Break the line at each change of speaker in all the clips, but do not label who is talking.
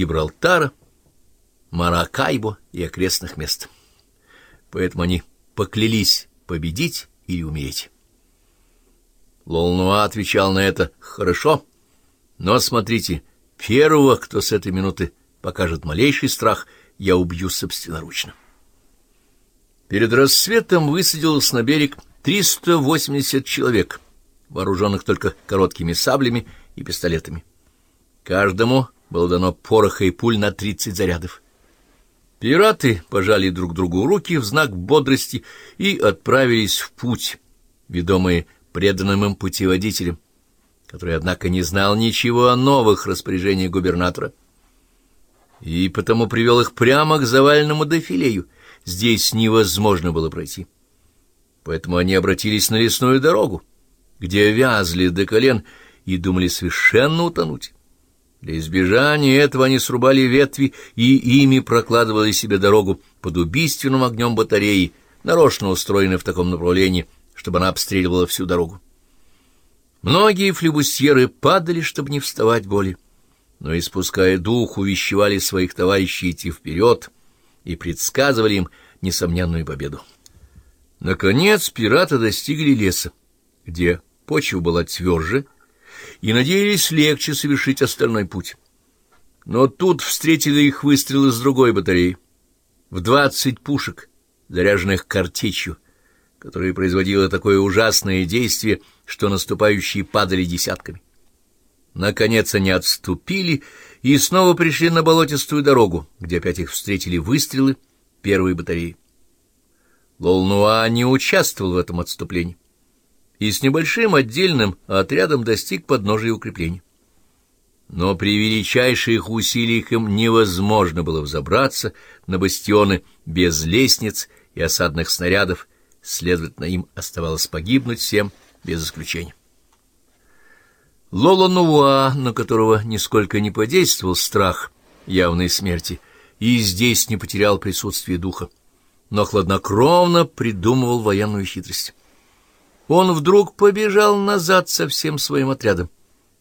Гибралтара, Маракайбо и окрестных мест. Поэтому они поклялись победить или умереть. Лолнуа отвечал на это «Хорошо, но смотрите, первого, кто с этой минуты покажет малейший страх, я убью собственноручно». Перед рассветом высадилось на берег 380 человек, вооруженных только короткими саблями и пистолетами. Каждому было дано пороха и пуль на 30 зарядов. Пираты пожали друг другу руки в знак бодрости и отправились в путь, ведомые преданным им путеводителем, который, однако, не знал ничего о новых распоряжениях губернатора, и потому привел их прямо к заваленному дефилею. Здесь невозможно было пройти. Поэтому они обратились на лесную дорогу, где вязли до колен и думали совершенно утонуть. Для избежания этого они срубали ветви и ими прокладывали себе дорогу под убийственным огнем батареи, нарочно устроенной в таком направлении, чтобы она обстреливала всю дорогу. Многие флебустьеры падали, чтобы не вставать более, но, испуская дух, увещевали своих товарищей идти вперед и предсказывали им несомненную победу. Наконец пираты достигли леса, где почва была тверже, и надеялись легче совершить остальной путь. Но тут встретили их выстрелы с другой батареи, в двадцать пушек, заряженных картечью, которая производила такое ужасное действие, что наступающие падали десятками. Наконец они отступили и снова пришли на болотистую дорогу, где опять их встретили выстрелы первой батареи. Лолнуа не участвовал в этом отступлении и с небольшим отдельным отрядом достиг подножия укреплений. Но при величайших усилиях им невозможно было взобраться на бастионы без лестниц и осадных снарядов, следовательно, им оставалось погибнуть всем без исключения. Лоло Нуа, на которого нисколько не подействовал страх явной смерти, и здесь не потерял присутствие духа, но хладнокровно придумывал военную хитрость. Он вдруг побежал назад со всем своим отрядом,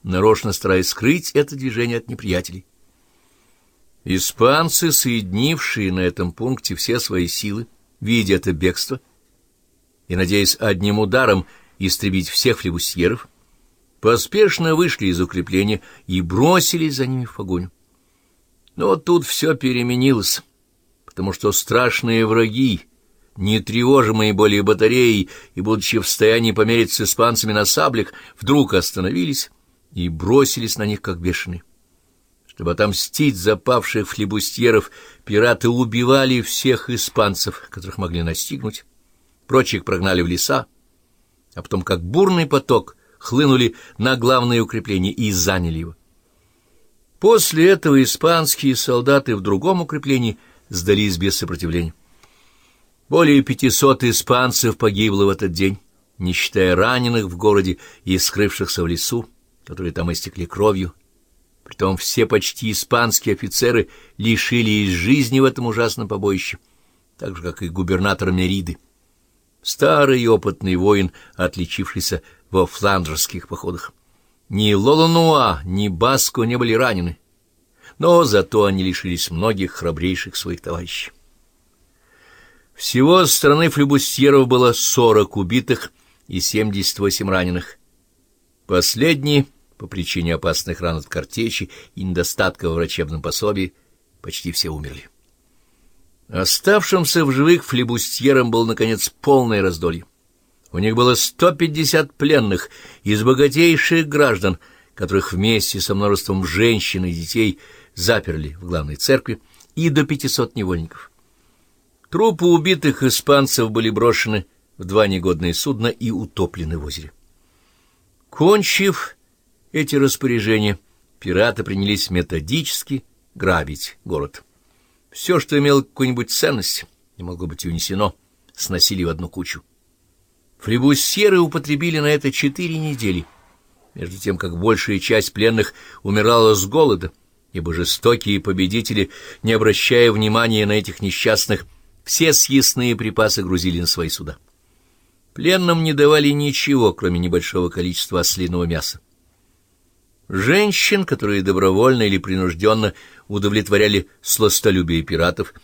нарочно стараясь скрыть это движение от неприятелей. Испанцы, соединившие на этом пункте все свои силы, видя это бегство и надеясь одним ударом истребить всех флебусьеров, поспешно вышли из укрепления и бросились за ними в погоню. Но тут все переменилось, потому что страшные враги, не тревожимые более батареей и, будучи в состоянии померить с испанцами на саблях, вдруг остановились и бросились на них, как бешеные. Чтобы отомстить запавших флебустьеров, пираты убивали всех испанцев, которых могли настигнуть, прочих прогнали в леса, а потом, как бурный поток, хлынули на главное укрепление и заняли его. После этого испанские солдаты в другом укреплении сдались без сопротивления. Более пятисот испанцев погибло в этот день, не считая раненых в городе и скрывшихся в лесу, которые там истекли кровью. Притом все почти испанские офицеры лишились жизни в этом ужасном побоище, так же, как и губернатор Мериды. Старый опытный воин, отличившийся во фландрских походах. Ни Лолануа, ни Баско не были ранены, но зато они лишились многих храбрейших своих товарищей. Всего с стороны флебустьеров было сорок убитых и семьдесят восемь раненых. Последние, по причине опасных ран от картечи и недостатка в врачебном пособии, почти все умерли. Оставшимся в живых флебустьерам был, наконец, полное раздолье. У них было сто пятьдесят пленных из богатейших граждан, которых вместе со множеством женщин и детей заперли в главной церкви, и до пятисот невольников. Трупы убитых испанцев были брошены в два негодные судна и утоплены в озере. Кончив эти распоряжения, пираты принялись методически грабить город. Все, что имело какую-нибудь ценность, не могло быть унесено, сносили в одну кучу. Флебусьеры употребили на это четыре недели, между тем, как большая часть пленных умирала с голода, ибо жестокие победители, не обращая внимания на этих несчастных, все съестные припасы грузили на свои суда. Пленным не давали ничего, кроме небольшого количества ослиного мяса. Женщин, которые добровольно или принужденно удовлетворяли сластолюбие пиратов,